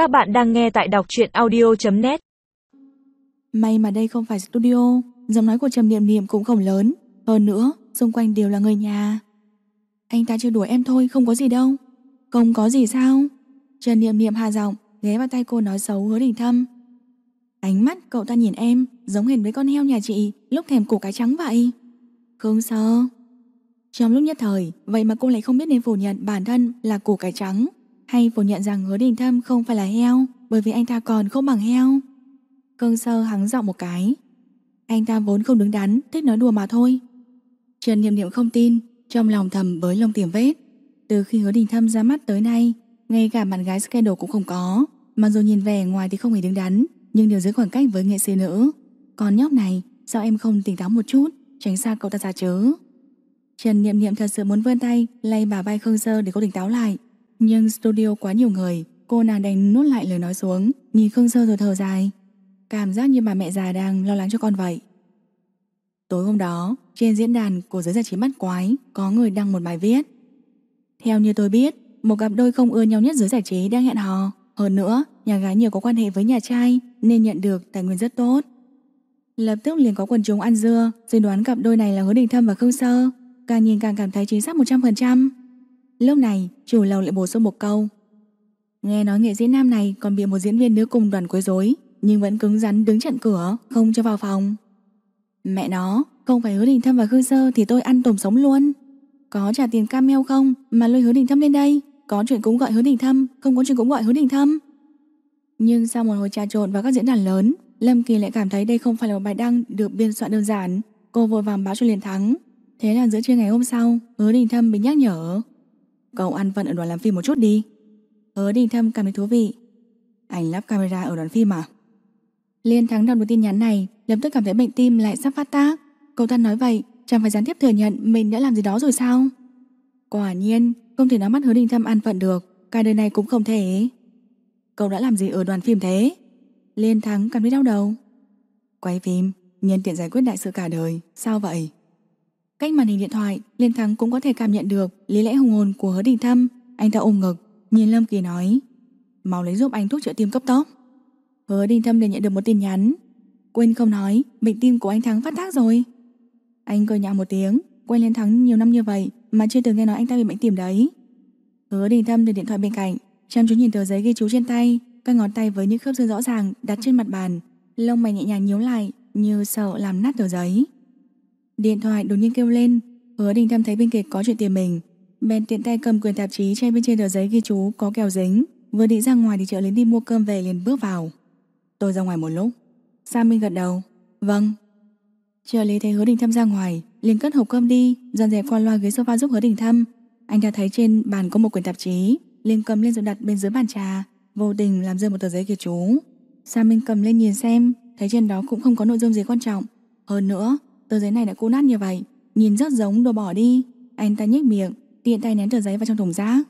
Các bạn đang nghe tại đọc truyện audio.net May mà đây không phải studio Giọng nói của Trầm Niệm Niệm cũng không lớn. Hơn nữa, xung quanh đều là người nhà. Anh ta chưa đuổi em thôi, không có gì đâu. Không có gì sao? Trần Niệm Niệm hạ giọng Ghé vào tay cô nói xấu hứa đình thâm. Ánh mắt cậu ta nhìn em Giống hệt với con heo nhà chị Lúc thèm củ cái trắng vậy. Không sao. Trong lúc nhất thời Vậy mà cô lại không biết nên phủ nhận bản thân là củ cải trắng hay phủ nhận rằng hứa đình thâm không phải là heo bởi vì anh ta còn không bằng heo. Cương sơ hắng giọng một cái. Anh ta vốn không đứng đắn, thích nói đùa mà thôi. Trần Niệm Niệm không tin, trong lòng thầm bới lông tìm vết. Từ khi hứa đình thâm ra mắt tới nay, ngay cả bạn gái scandal cũng không có. Mặc dù nhìn vẻ ngoài thì không hề đứng đắn, nhưng đều giữ khoảng cách với nghệ sĩ nữ. Còn nhóc này, sao em không tỉnh táo một chút, tránh xa cậu ta ra chứ? Trần Niệm Niệm thật sự muốn vươn tay lay bà vai Khương Sơ để cô tỉnh táo lại. Nhưng studio quá nhiều người, Cô nàng đành nuốt lại lời nói xuống, Nhìn Khương Sơ rồi thở dài. Cảm giác như bà mẹ già đang lo lắng cho con vậy. Tối hôm đó, Trên diễn đàn của giới giải trí mắt quái, Có người đăng một bài viết. Theo như tôi biết, Một cặp đôi không ưa nhau nhất giới giải trí đang hẹn hò. Hơn nữa, Nhà gái nhiều có quan hệ với nhà trai, Nên nhận được tài nguyên rất tốt. Lập tức liền có quần chúng ăn dưa Suy đoán cặp đôi này là Hứa Đình Thâm và Khương Sơ. Càng nhìn càng cảm thấy chính xác 100% Lúc này, chủ lầu lại bổ sung một câu. Nghe nói nghệ sĩ nam này còn bị một diễn viên nữ cùng đoàn quấy rối, Nhưng vẫn cứng rắn đứng chặn cửa, Không cho vào phòng. Mẹ nó, Không phải hứa đình thâm và khư sơ Thì tôi ăn tổm sống luôn. Có trả tiền cameo không Mà lôi hứa đình thâm lên đây? Có chuyện cũng gọi hứa đình thâm, Không có chuyện cũng gọi hứa đình thâm. Nhưng sau một hồi trà trộn vào các diễn đàn lớn, Lâm Kỳ lại cảm thấy đây không phải là một bài đăng Được biên soạn đơn giản. Cô vội vàng báo cho liền thắng. Thế là giữa trưa ngày hôm sau, Hứa đình thâm bị nhắc nhở. Cậu ăn vận ở đoàn làm phim một chút đi. Hứa đình thâm cảm thấy thú vị. Anh lắp camera ở đoàn phim à? Liên thắng đọc được tin nhắn này, Lập tức cảm thấy bệnh tim lại sắp phát tác. Cậu ta nói vậy, Chẳng phải gián tiếp thừa nhận mình đã làm gì đó rồi sao? Quả nhiên, Không thể nói mắt hứa đình thâm ăn phận được, Cả đời này cũng không thể. Cậu đã làm gì ở đoàn phim thế? Liên thắng cảm thấy đau đầu. Quay phim, Nhân tiện giải quyết đại sự cả đời, Sao vậy? Cách màn hình điện thoại, Liên Thắng cũng có thể cảm nhận được lý lẽ hùng hồn của hứa đình thâm. Anh ta ôm ngực, nhìn Lâm Kỳ nói Mau lấy giúp anh thuốc chữa tim cấp tốc. Hứa đình thâm liền nhận được một tin nhắn. Quên không nói, bệnh tim của anh Thắng phát tác rồi. Anh cười nhạo một tiếng, quen Liên Thắng nhiều năm như vậy mà chưa từng nghe nói anh ta bị bệnh tim đấy. Hứa đình thâm để điện thoại bên cạnh, chăm chú nhìn tờ giấy ghi chú trên tay, các ngón tay với những khớp xương rõ ràng đặt trên mặt bàn, lông mày nhẹ nhàng nhíu lại như sợ làm nát tờ giấy. Điện thoại đột nhiên kêu lên. Hứa đình thâm thấy bên kịch có chuyện tìm mình. Bèn tiện tay cầm quyền tạp chí che bên trên tờ giấy ghi chú có kèo dính. Vừa đi ra ngoài thì trợ lý đi mua cơm về liền bước vào. Tôi ra ngoài một lúc. Sa Minh gật đầu. Vâng. Trợ lý thấy hứa đình thâm ra ngoài, liền cất hộp cơm đi, Dọn dẹp qua loa ghế sofa giúp hứa đình thâm. Anh ta thấy trên bàn có một quyển tạp chí, liền cầm lên rồi đặt bên dưới bàn trà, Vô tình làm rơi một tờ giấy ghi chú. Sa Minh cầm lên nhìn xem, Thấy trên đó cũng không có nội dung gì quan trọng. Hơn nữa Tờ giấy này đã cũ nát như vậy. Nhìn rất giống đồ bỏ đi. Anh ta nhếch miệng, Tiện tay ném tờ giấy vào trong thùng rác.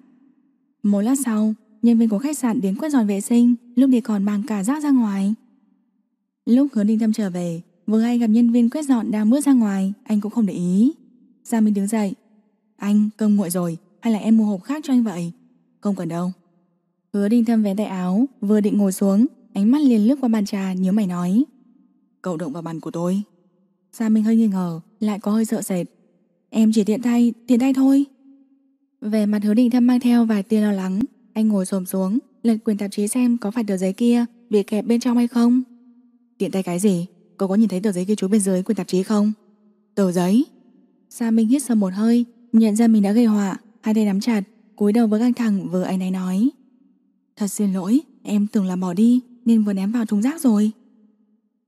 Một lát sau, Nhân viên của khách sạn đến quét dọn vệ sinh, Lúc đi còn mang cả rác ra ngoài. Lúc hứa đinh thâm trở về, Vừa hay gặp nhân viên quét dọn đang bước ra ngoài, Anh cũng không để ý. Gia Minh đứng dậy. Anh, cơm nguội rồi, Hay là em mua hộp khác cho anh vậy? Không cần đâu. Hứa đinh thâm vén tay áo, Vừa định ngồi xuống, Ánh mắt liền lướt qua bàn trà, nhớ mày nói. Cậu động vào bàn của tôi. Gia Minh hơi nghi ngờ Lại có hơi sợ sệt. Em chỉ tiện tay, tiện tay thôi. Về mặt hứa định thâm mang theo vài tia lo lắng Anh ngồi xổm xuống Lật quyền tạp chí xem có phải tờ giấy kia Bị kẹp bên trong hay không. Tiện tay cái gì? Cô có nhìn thấy tờ giấy ghi chú bên dưới quyền tạp chí không? Tờ giấy? Sa Minh hít sâu một hơi Nhận ra mình đã gây họa Hai tay nắm chặt cúi đầu với căng thẳng vừa anh ấy nói. Thật xin lỗi Em tưởng là bỏ đi Nên vừa ném vào thùng rác rồi.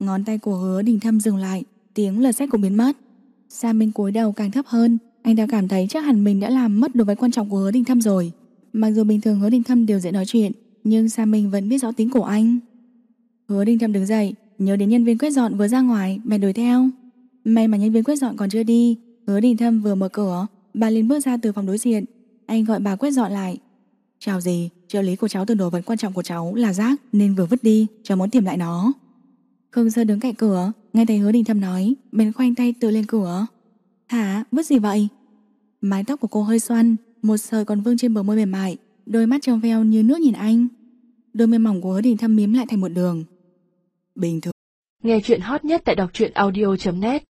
Ngón tay của hứa đình thâm dừng lại tiếng lật sách cũng biến mất. Sa Minh cúi đầu càng thấp hơn, anh ta cảm thấy chắc hẳn mình đã làm mất đồ vật quan trọng của Hứa Đình Thâm rồi. Mặc dù bình thường Hứa Đình Thâm đều dễ nói chuyện, nhưng Sa Minh vẫn biết rõ tính của anh. Hứa Đình Thâm đứng dậy, nhớ đến nhân viên quét dọn vừa ra ngoài, bèn đuổi theo. May mà nhân viên quét dọn còn chưa đi, Hứa Đình Thâm vừa mở cửa, bà liền bước ra từ phòng đối diện. Anh gọi bà quét dọn lại. Chào gì, trợ lý của cháu từ đồ vật quan trọng của cháu là rác nên vừa vứt đi, cháu muốn tìm lại nó. Khương Sơ đứng cạnh cửa, nghe thấy Hứa Đình Thâm nói, bèn khoanh tay tự lên cửa. "Hả, vứt gì vậy?" Mái tóc của cô hơi xoăn, một sợi còn vương trên bờ môi mềm mại, đôi mắt trong veo như nước nhìn anh. Đôi môi mỏng của hứa đình thâm miếm lại thành một đường Bình thường Nghe chuyện hot nhất tại đọc truyện audio.net